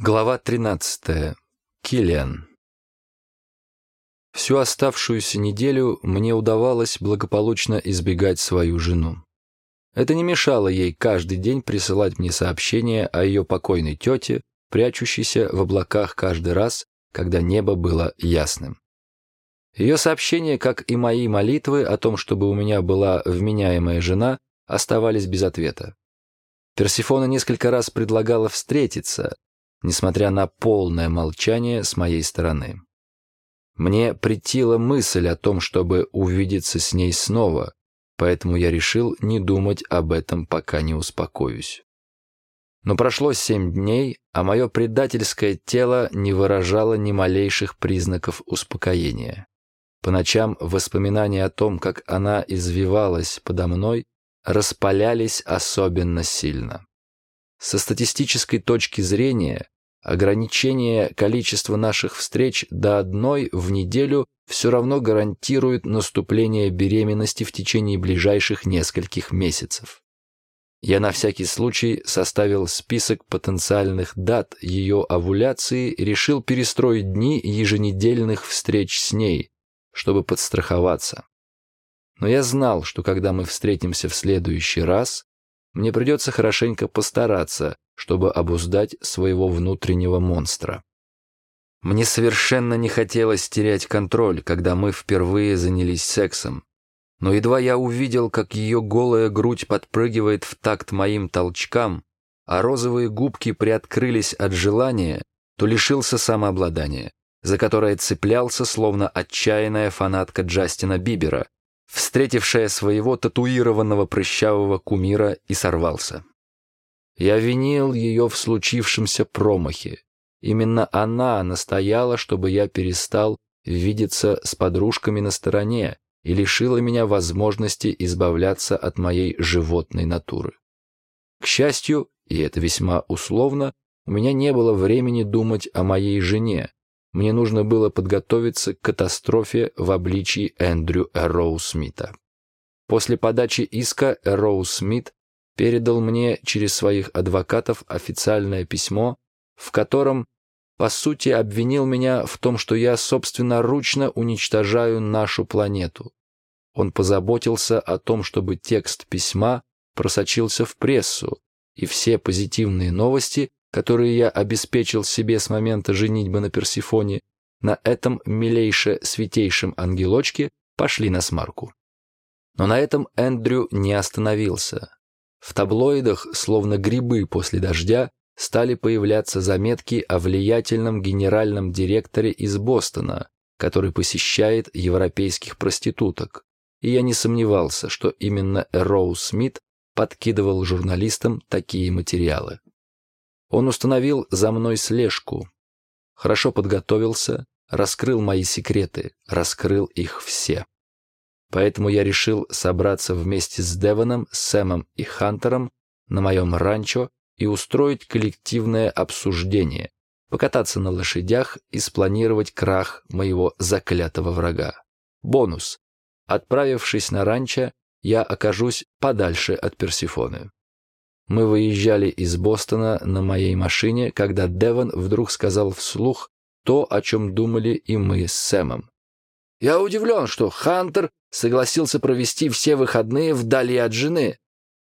Глава 13. Киллиан. Всю оставшуюся неделю мне удавалось благополучно избегать свою жену. Это не мешало ей каждый день присылать мне сообщения о ее покойной тете, прячущейся в облаках каждый раз, когда небо было ясным. Ее сообщения, как и мои молитвы о том, чтобы у меня была вменяемая жена, оставались без ответа. Персифона несколько раз предлагала встретиться, несмотря на полное молчание с моей стороны. Мне претила мысль о том, чтобы увидеться с ней снова, поэтому я решил не думать об этом, пока не успокоюсь. Но прошло семь дней, а мое предательское тело не выражало ни малейших признаков успокоения. По ночам воспоминания о том, как она извивалась подо мной, распалялись особенно сильно. Со статистической точки зрения, ограничение количества наших встреч до одной в неделю все равно гарантирует наступление беременности в течение ближайших нескольких месяцев. Я на всякий случай составил список потенциальных дат ее овуляции и решил перестроить дни еженедельных встреч с ней, чтобы подстраховаться. Но я знал, что когда мы встретимся в следующий раз, мне придется хорошенько постараться, чтобы обуздать своего внутреннего монстра. Мне совершенно не хотелось терять контроль, когда мы впервые занялись сексом. Но едва я увидел, как ее голая грудь подпрыгивает в такт моим толчкам, а розовые губки приоткрылись от желания, то лишился самообладания, за которое цеплялся, словно отчаянная фанатка Джастина Бибера, встретившая своего татуированного прыщавого кумира и сорвался. Я винил ее в случившемся промахе. Именно она настояла, чтобы я перестал видеться с подружками на стороне и лишила меня возможности избавляться от моей животной натуры. К счастью, и это весьма условно, у меня не было времени думать о моей жене, мне нужно было подготовиться к катастрофе в обличии Эндрю Эроу Смита. После подачи иска Эроу Смит передал мне через своих адвокатов официальное письмо, в котором, по сути, обвинил меня в том, что я собственноручно уничтожаю нашу планету. Он позаботился о том, чтобы текст письма просочился в прессу, и все позитивные новости которые я обеспечил себе с момента женитьбы на Персифоне, на этом милейше святейшем ангелочке пошли на смарку. Но на этом Эндрю не остановился. В таблоидах, словно грибы после дождя, стали появляться заметки о влиятельном генеральном директоре из Бостона, который посещает европейских проституток. И я не сомневался, что именно Роу Смит подкидывал журналистам такие материалы. Он установил за мной слежку. Хорошо подготовился, раскрыл мои секреты, раскрыл их все. Поэтому я решил собраться вместе с Девоном, Сэмом и Хантером на моем ранчо и устроить коллективное обсуждение, покататься на лошадях и спланировать крах моего заклятого врага. Бонус. Отправившись на ранчо, я окажусь подальше от Персифоны. Мы выезжали из Бостона на моей машине, когда Девон вдруг сказал вслух то, о чем думали и мы с Сэмом. «Я удивлен, что Хантер согласился провести все выходные вдали от жены».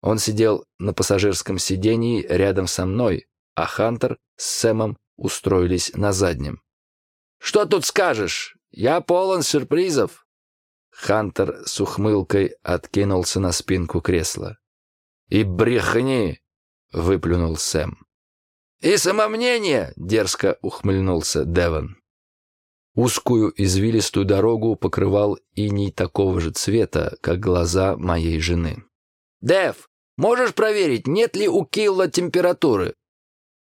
Он сидел на пассажирском сидении рядом со мной, а Хантер с Сэмом устроились на заднем. «Что тут скажешь? Я полон сюрпризов!» Хантер с ухмылкой откинулся на спинку кресла. «И брехни!» — выплюнул Сэм. «И самомнение!» — дерзко ухмыльнулся Девон. Узкую извилистую дорогу покрывал иней такого же цвета, как глаза моей жены. «Дев, можешь проверить, нет ли у Килла температуры?»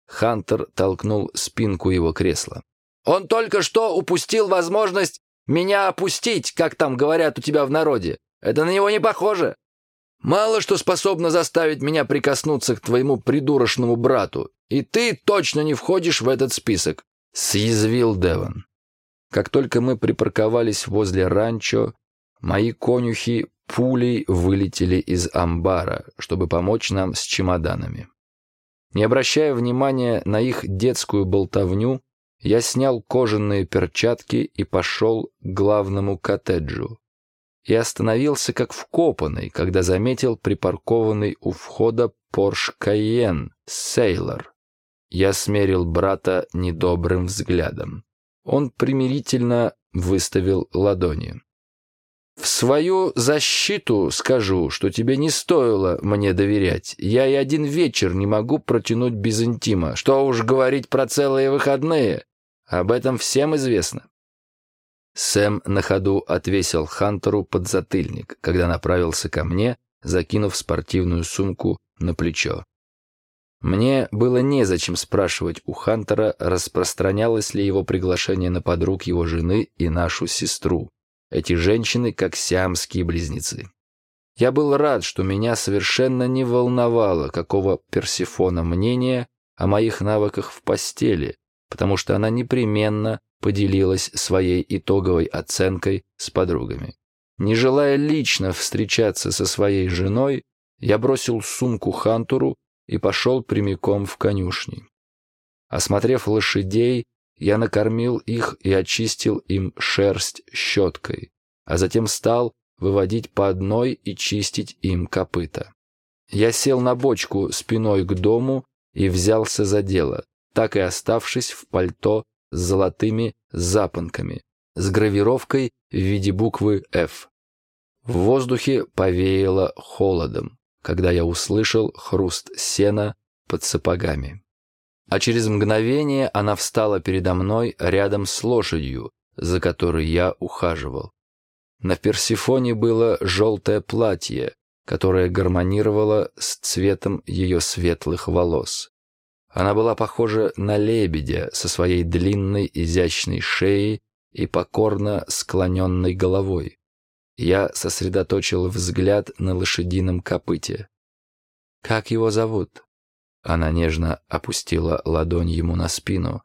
Хантер толкнул спинку его кресла. «Он только что упустил возможность меня опустить, как там говорят у тебя в народе. Это на него не похоже. Мало что способно заставить меня прикоснуться к твоему придурочному брату, и ты точно не входишь в этот список», — съязвил Деван. Как только мы припарковались возле ранчо, мои конюхи пулей вылетели из амбара, чтобы помочь нам с чемоданами. Не обращая внимания на их детскую болтовню, я снял кожаные перчатки и пошел к главному коттеджу. И остановился как вкопанный, когда заметил припаркованный у входа Porsche Cayenne Sailor. Я смерил брата недобрым взглядом. Он примирительно выставил ладони. В свою защиту скажу, что тебе не стоило мне доверять. Я и один вечер не могу протянуть без интима. Что уж говорить про целые выходные. Об этом всем известно. Сэм на ходу отвесил Хантеру подзатыльник, когда направился ко мне, закинув спортивную сумку на плечо. Мне было незачем спрашивать у Хантера, распространялось ли его приглашение на подруг его жены и нашу сестру. Эти женщины как сиамские близнецы. Я был рад, что меня совершенно не волновало, какого Персифона мнения о моих навыках в постели, потому что она непременно поделилась своей итоговой оценкой с подругами. Не желая лично встречаться со своей женой, я бросил сумку Хантуру и пошел прямиком в конюшни. Осмотрев лошадей, я накормил их и очистил им шерсть щеткой, а затем стал выводить по одной и чистить им копыта. Я сел на бочку спиной к дому и взялся за дело, так и оставшись в пальто с золотыми запонками, с гравировкой в виде буквы «Ф». В воздухе повеяло холодом, когда я услышал хруст сена под сапогами а через мгновение она встала передо мной рядом с лошадью, за которой я ухаживал. На Персифоне было желтое платье, которое гармонировало с цветом ее светлых волос. Она была похожа на лебедя со своей длинной изящной шеей и покорно склоненной головой. Я сосредоточил взгляд на лошадином копыте. «Как его зовут?» Она нежно опустила ладонь ему на спину.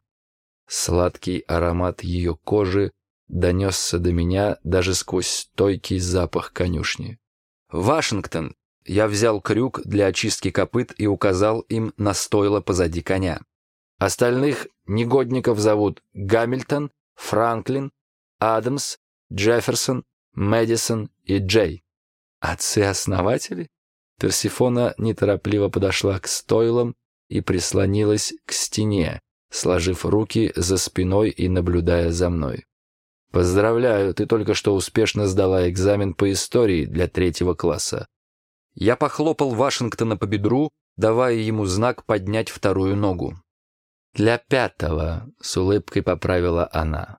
Сладкий аромат ее кожи донесся до меня даже сквозь стойкий запах конюшни. «Вашингтон!» Я взял крюк для очистки копыт и указал им на стойло позади коня. Остальных негодников зовут Гамильтон, Франклин, Адамс, Джефферсон, Мэдисон и Джей. Отцы-основатели? Персифона неторопливо подошла к стойлам и прислонилась к стене, сложив руки за спиной и наблюдая за мной. «Поздравляю, ты только что успешно сдала экзамен по истории для третьего класса». Я похлопал Вашингтона по бедру, давая ему знак поднять вторую ногу. «Для пятого», — с улыбкой поправила она.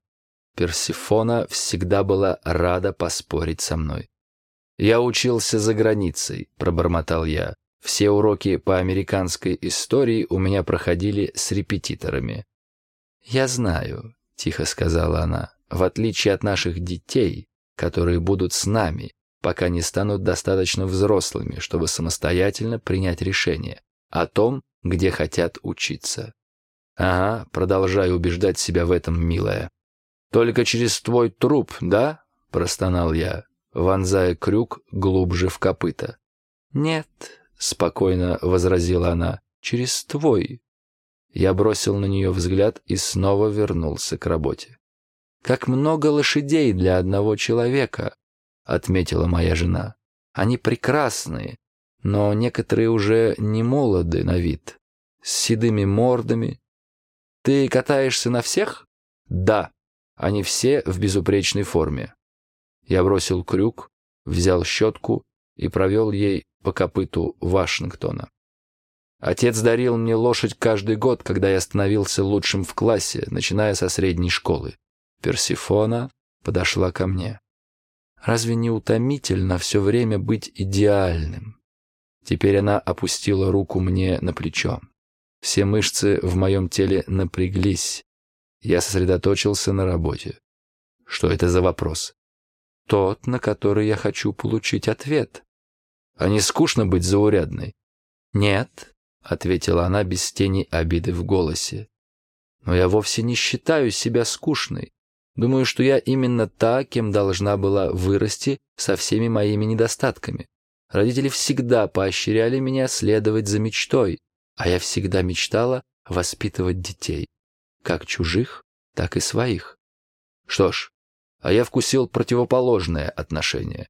Персифона всегда была рада поспорить со мной. «Я учился за границей», — пробормотал я. «Все уроки по американской истории у меня проходили с репетиторами». «Я знаю», — тихо сказала она, «в отличие от наших детей, которые будут с нами, пока не станут достаточно взрослыми, чтобы самостоятельно принять решение о том, где хотят учиться». «Ага, продолжаю убеждать себя в этом, милая». «Только через твой труп, да?» — простонал я вонзая крюк глубже в копыта. «Нет», — спокойно возразила она, — «через твой». Я бросил на нее взгляд и снова вернулся к работе. «Как много лошадей для одного человека», — отметила моя жена. «Они прекрасные, но некоторые уже не молоды на вид, с седыми мордами. Ты катаешься на всех?» «Да, они все в безупречной форме. Я бросил крюк, взял щетку и провел ей по копыту Вашингтона. Отец дарил мне лошадь каждый год, когда я становился лучшим в классе, начиная со средней школы. Персифона подошла ко мне. Разве не утомительно все время быть идеальным? Теперь она опустила руку мне на плечо. Все мышцы в моем теле напряглись. Я сосредоточился на работе. Что это за вопрос? тот, на который я хочу получить ответ. А не скучно быть заурядной? Нет, ответила она без тени обиды в голосе. Но я вовсе не считаю себя скучной. Думаю, что я именно та, кем должна была вырасти со всеми моими недостатками. Родители всегда поощряли меня следовать за мечтой, А я всегда мечтала воспитывать детей, как чужих, так и своих. Что ж, а я вкусил противоположное отношение.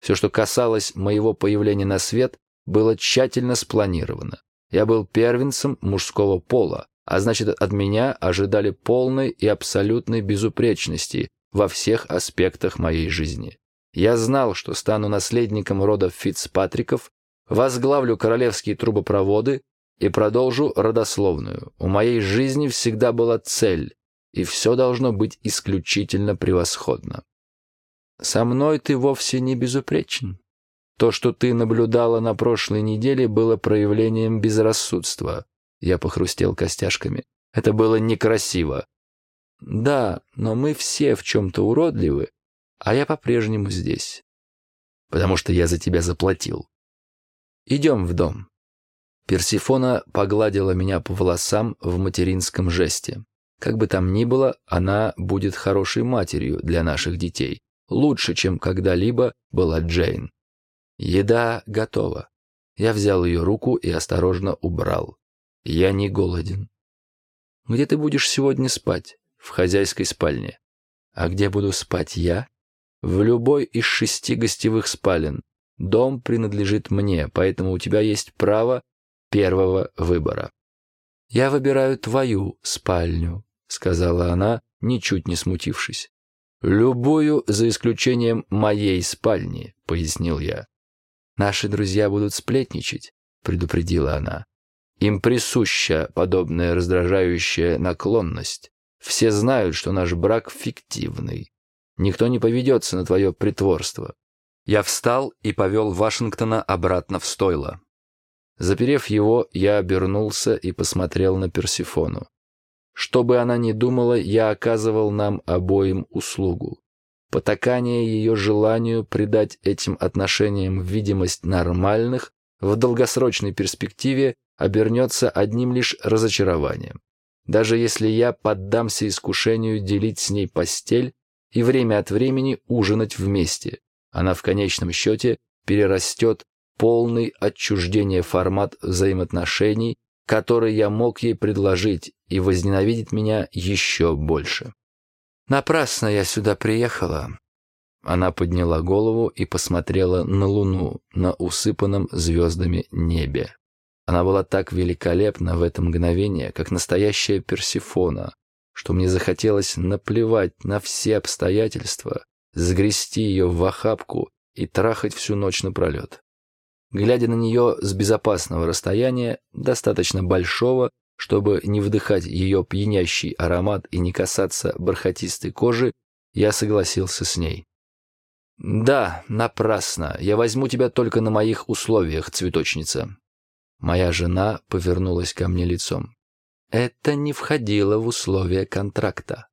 Все, что касалось моего появления на свет, было тщательно спланировано. Я был первенцем мужского пола, а значит, от меня ожидали полной и абсолютной безупречности во всех аспектах моей жизни. Я знал, что стану наследником рода Фицпатриков, возглавлю королевские трубопроводы и продолжу родословную. У моей жизни всегда была цель, и все должно быть исключительно превосходно. Со мной ты вовсе не безупречен. То, что ты наблюдала на прошлой неделе, было проявлением безрассудства. Я похрустел костяшками. Это было некрасиво. Да, но мы все в чем-то уродливы, а я по-прежнему здесь. Потому что я за тебя заплатил. Идем в дом. Персифона погладила меня по волосам в материнском жесте. Как бы там ни было, она будет хорошей матерью для наших детей. Лучше, чем когда-либо была Джейн. Еда готова. Я взял ее руку и осторожно убрал. Я не голоден. Где ты будешь сегодня спать? В хозяйской спальне. А где буду спать я? В любой из шести гостевых спален. Дом принадлежит мне, поэтому у тебя есть право первого выбора. «Я выбираю твою спальню», — сказала она, ничуть не смутившись. «Любую, за исключением моей спальни», — пояснил я. «Наши друзья будут сплетничать», — предупредила она. «Им присуща подобная раздражающая наклонность. Все знают, что наш брак фиктивный. Никто не поведется на твое притворство». Я встал и повел Вашингтона обратно в стойло. Заперев его, я обернулся и посмотрел на Персифону. Что бы она ни думала, я оказывал нам обоим услугу. Потакание ее желанию придать этим отношениям видимость нормальных в долгосрочной перспективе обернется одним лишь разочарованием. Даже если я поддамся искушению делить с ней постель и время от времени ужинать вместе, она в конечном счете перерастет полный отчуждения формат взаимоотношений, который я мог ей предложить, и возненавидит меня еще больше. Напрасно я сюда приехала. Она подняла голову и посмотрела на луну на усыпанном звездами небе. Она была так великолепна в это мгновение, как настоящая Персифона, что мне захотелось наплевать на все обстоятельства, сгрести ее в охапку и трахать всю ночь напролет. Глядя на нее с безопасного расстояния, достаточно большого, чтобы не вдыхать ее пьянящий аромат и не касаться бархатистой кожи, я согласился с ней. «Да, напрасно. Я возьму тебя только на моих условиях, цветочница». Моя жена повернулась ко мне лицом. Это не входило в условия контракта.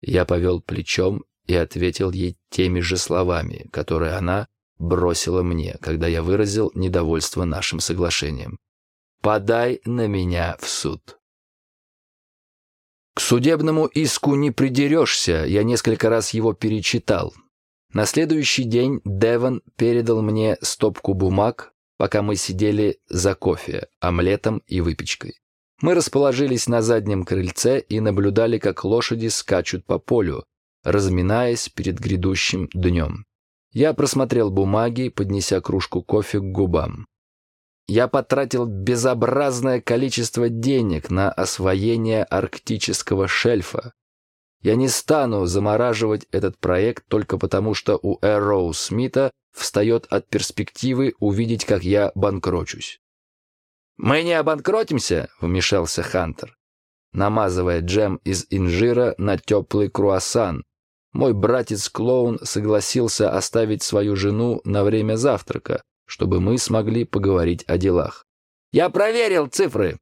Я повел плечом и ответил ей теми же словами, которые она бросила мне, когда я выразил недовольство нашим соглашением. Подай на меня в суд. К судебному иску не придерешься, я несколько раз его перечитал. На следующий день Девон передал мне стопку бумаг, пока мы сидели за кофе, омлетом и выпечкой. Мы расположились на заднем крыльце и наблюдали, как лошади скачут по полю, разминаясь перед грядущим днем. Я просмотрел бумаги, поднеся кружку кофе к губам. Я потратил безобразное количество денег на освоение арктического шельфа. Я не стану замораживать этот проект только потому, что у Эроу Смита встает от перспективы увидеть, как я банкрочусь. «Мы не обанкротимся», — вмешался Хантер, намазывая джем из инжира на теплый круассан. Мой братец-клоун согласился оставить свою жену на время завтрака, чтобы мы смогли поговорить о делах. Я проверил цифры.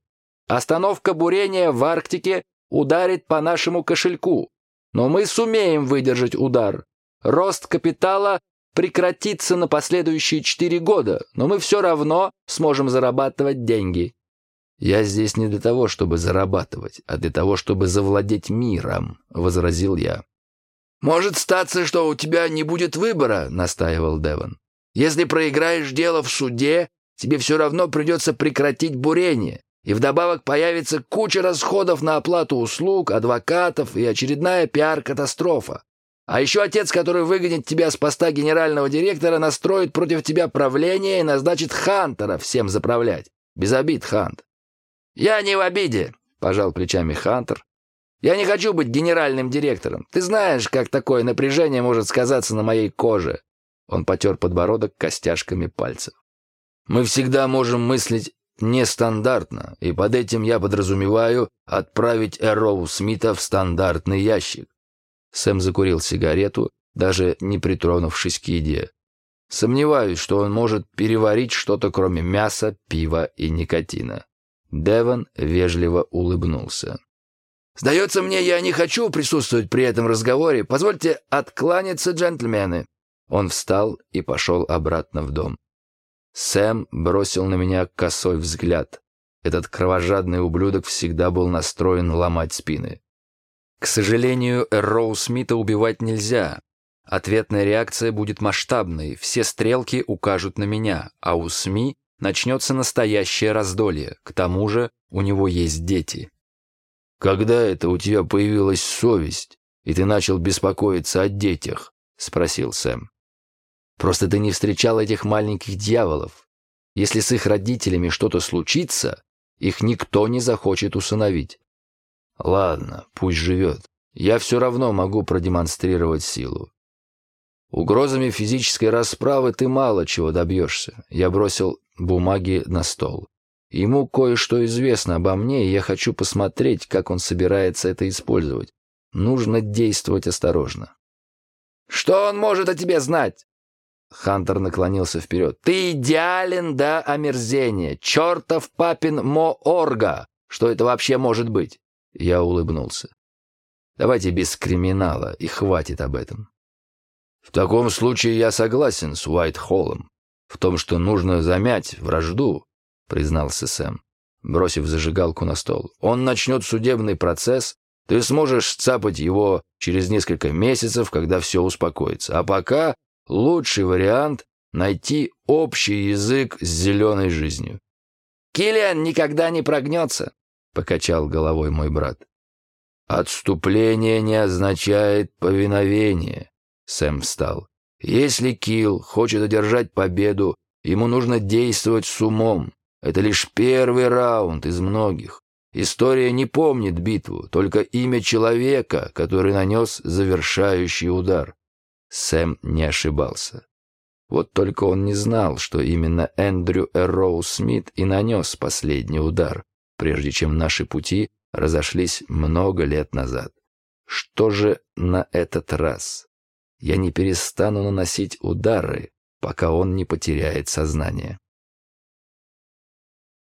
Остановка бурения в Арктике ударит по нашему кошельку. Но мы сумеем выдержать удар. Рост капитала прекратится на последующие четыре года, но мы все равно сможем зарабатывать деньги. «Я здесь не для того, чтобы зарабатывать, а для того, чтобы завладеть миром», — возразил я. «Может статься, что у тебя не будет выбора», — настаивал Девон. Если проиграешь дело в суде, тебе все равно придется прекратить бурение. И вдобавок появится куча расходов на оплату услуг, адвокатов и очередная пиар-катастрофа. А еще отец, который выгонит тебя с поста генерального директора, настроит против тебя правление и назначит Хантера всем заправлять. Без обид, Хант. «Я не в обиде», — пожал плечами Хантер. «Я не хочу быть генеральным директором. Ты знаешь, как такое напряжение может сказаться на моей коже». Он потер подбородок костяшками пальцев. «Мы всегда можем мыслить нестандартно, и под этим я подразумеваю отправить Эроу Смита в стандартный ящик». Сэм закурил сигарету, даже не притронувшись к еде. «Сомневаюсь, что он может переварить что-то кроме мяса, пива и никотина». Деван вежливо улыбнулся. «Сдается мне, я не хочу присутствовать при этом разговоре. Позвольте откланяться, джентльмены». Он встал и пошел обратно в дом. Сэм бросил на меня косой взгляд. Этот кровожадный ублюдок всегда был настроен ломать спины. К сожалению, Роу Смита убивать нельзя. Ответная реакция будет масштабной, все стрелки укажут на меня, а у СМИ начнется настоящее раздолье. К тому же у него есть дети. «Когда это у тебя появилась совесть, и ты начал беспокоиться о детях?» — спросил Сэм. «Просто ты не встречал этих маленьких дьяволов. Если с их родителями что-то случится, их никто не захочет усыновить. Ладно, пусть живет. Я все равно могу продемонстрировать силу. Угрозами физической расправы ты мало чего добьешься. Я бросил бумаги на стол. Ему кое-что известно обо мне, и я хочу посмотреть, как он собирается это использовать. Нужно действовать осторожно. «Что он может о тебе знать?» Хантер наклонился вперед. «Ты идеален до омерзения! Чертов папин Моорга! Что это вообще может быть?» Я улыбнулся. «Давайте без криминала, и хватит об этом». «В таком случае я согласен с Уайт-Холлом в том, что нужно замять вражду», — признался Сэм, бросив зажигалку на стол. «Он начнет судебный процесс, ты сможешь цапать его через несколько месяцев, когда все успокоится. А пока лучший вариант — найти общий язык с зеленой жизнью». «Киллиан никогда не прогнется», — покачал головой мой брат. «Отступление не означает повиновение», — Сэм встал. Если Килл хочет одержать победу, ему нужно действовать с умом. Это лишь первый раунд из многих. История не помнит битву, только имя человека, который нанес завершающий удар. Сэм не ошибался. Вот только он не знал, что именно Эндрю Эрроу Смит и нанес последний удар, прежде чем наши пути разошлись много лет назад. Что же на этот раз? Я не перестану наносить удары, пока он не потеряет сознание.